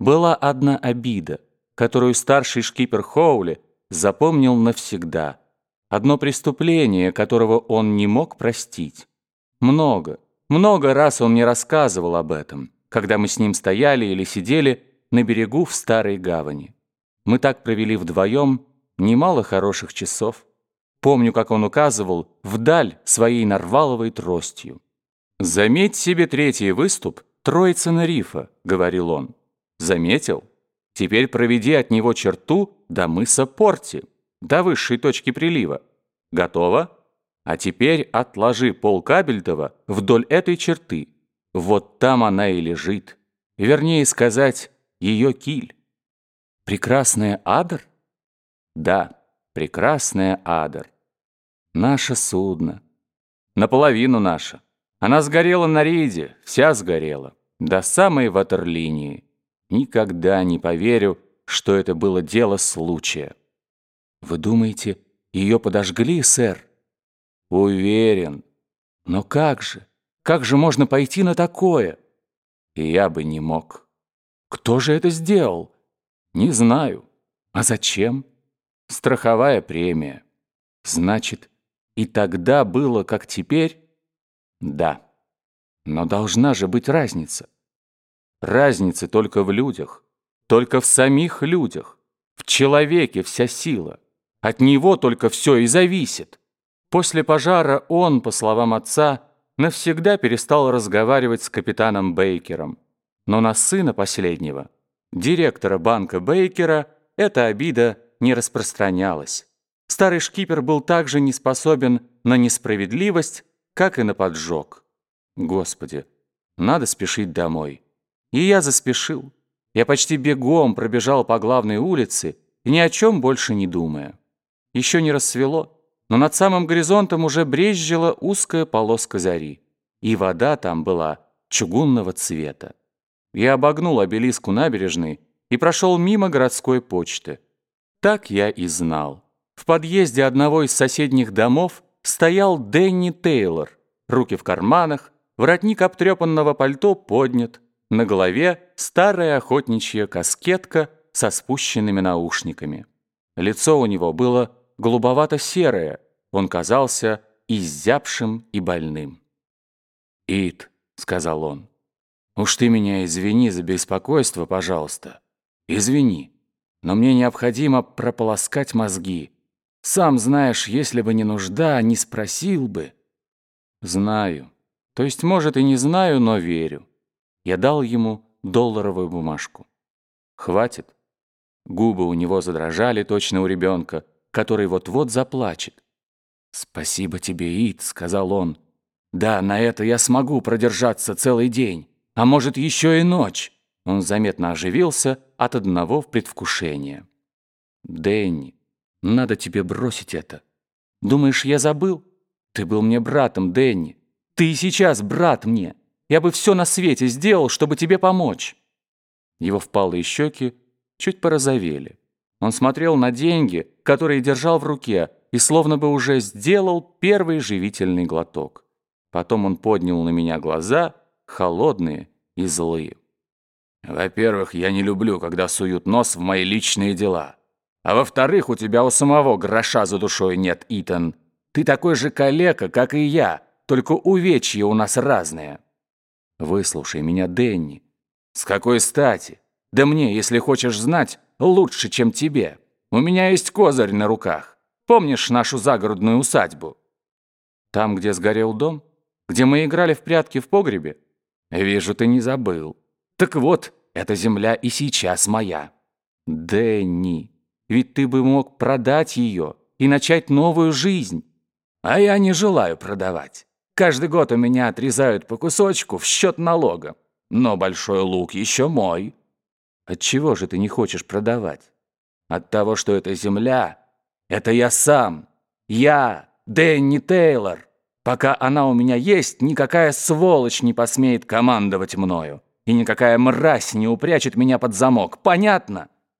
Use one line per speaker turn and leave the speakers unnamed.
была одна обида, которую старший шкипер Хоули запомнил навсегда. Одно преступление, которого он не мог простить. Много, много раз он мне рассказывал об этом, когда мы с ним стояли или сидели на берегу в старой гавани. Мы так провели вдвоем немало хороших часов. Помню, как он указывал вдаль своей нарваловой тростью. «Заметь себе третий выступ Троицына рифа», — говорил он. «Заметил? Теперь проведи от него черту до мыса Порти, до высшей точки прилива. Готово? А теперь отложи пол Кабельтова вдоль этой черты. Вот там она и лежит. Вернее сказать, ее киль. Прекрасная Адр? Да, прекрасная Адр. Наше судно. Наполовину наше. Она сгорела на рейде, вся сгорела, до самой ватерлинии. Никогда не поверю, что это было дело случая. Вы думаете, ее подожгли, сэр? Уверен. Но как же? Как же можно пойти на такое? И я бы не мог. Кто же это сделал? Не знаю. А зачем? Страховая премия. Значит, и тогда было, как теперь? Да. Но должна же быть разница. Разница только в людях. Только в самих людях. В человеке вся сила. От него только все и зависит. После пожара он, по словам отца, навсегда перестал разговаривать с капитаном Бейкером. Но на сына последнего, директора банка Бейкера, эта обида не распространялась. Старый шкипер был также не способен на несправедливость, как и на поджог. Господи, надо спешить домой. И я заспешил. Я почти бегом пробежал по главной улице, ни о чем больше не думая. Еще не рассвело, но над самым горизонтом уже брезжила узкая полоска зари, и вода там была чугунного цвета. Я обогнул обелиску набережной и прошел мимо городской почты. Так я и знал. В подъезде одного из соседних домов стоял Дэнни Тейлор, руки в карманах, воротник обтрепанного пальто поднят, на голове старая охотничья каскетка со спущенными наушниками. Лицо у него было голубовато-серое, он казался изябшим и больным. «Ит», — сказал он, — «уж ты меня извини за беспокойство, пожалуйста. Извини, но мне необходимо прополоскать мозги. Сам знаешь, если бы не нужда, не спросил бы». «Знаю. То есть, может, и не знаю, но верю». Я дал ему долларовую бумажку. «Хватит?» Губы у него задрожали точно у ребенка, который вот-вот заплачет. «Спасибо тебе, Ид», — сказал он. «Да, на это я смогу продержаться целый день, а может, еще и ночь». Он заметно оживился от одного в предвкушения. «Дэнни, надо тебе бросить это. Думаешь, я забыл? Ты был мне братом, Дэнни. Ты и сейчас брат мне. Я бы все на свете сделал, чтобы тебе помочь». Его впалые щеки чуть порозовели. Он смотрел на деньги, которые держал в руке, и словно бы уже сделал первый живительный глоток. Потом он поднял на меня глаза, холодные и злые. «Во-первых, я не люблю, когда суют нос в мои личные дела. А во-вторых, у тебя у самого гроша за душой нет, Итан. Ты такой же калека, как и я, только увечья у нас разные». «Выслушай меня, Дэнни». «С какой стати? Да мне, если хочешь знать, лучше, чем тебе. У меня есть козырь на руках. Помнишь нашу загородную усадьбу? Там, где сгорел дом? Где мы играли в прятки в погребе? Вижу, ты не забыл. Так вот, эта земля и сейчас моя. Дэнни, ведь ты бы мог продать ее и начать новую жизнь. А я не желаю продавать. Каждый год у меня отрезают по кусочку в счет налога. Но большой лук еще мой. Отчего же ты не хочешь продавать? От того, что эта земля — это я сам. Я, Дэнни Тейлор. Пока она у меня есть, никакая сволочь не посмеет командовать мною. И никакая мразь не упрячет меня под замок. Понятно?